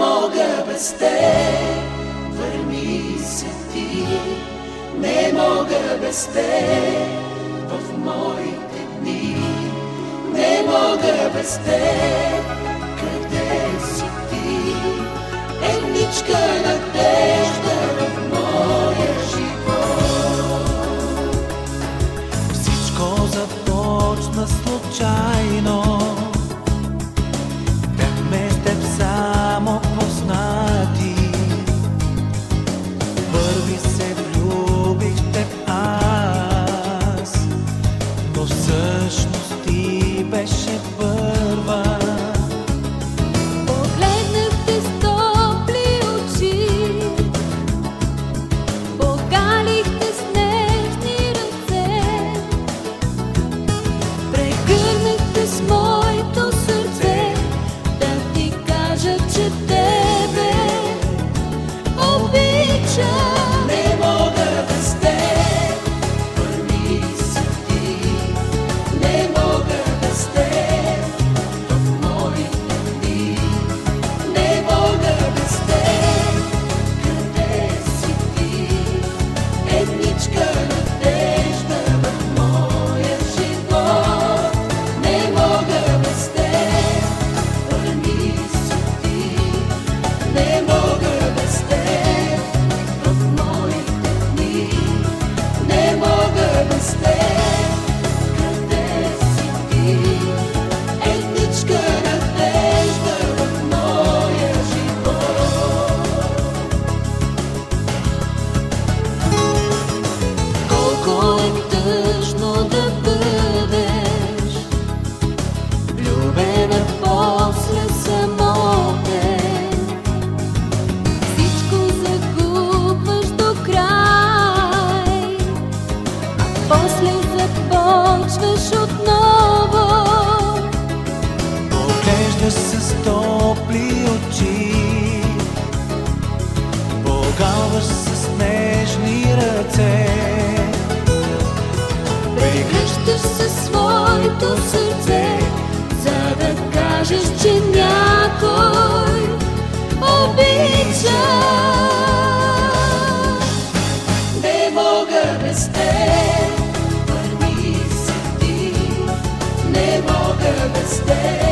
мога без те, върми се ти, не мога без те. В моите дни, не мога без те, къде си ти, едничка надежда в моя живот. Всичко започна случайно. will this day.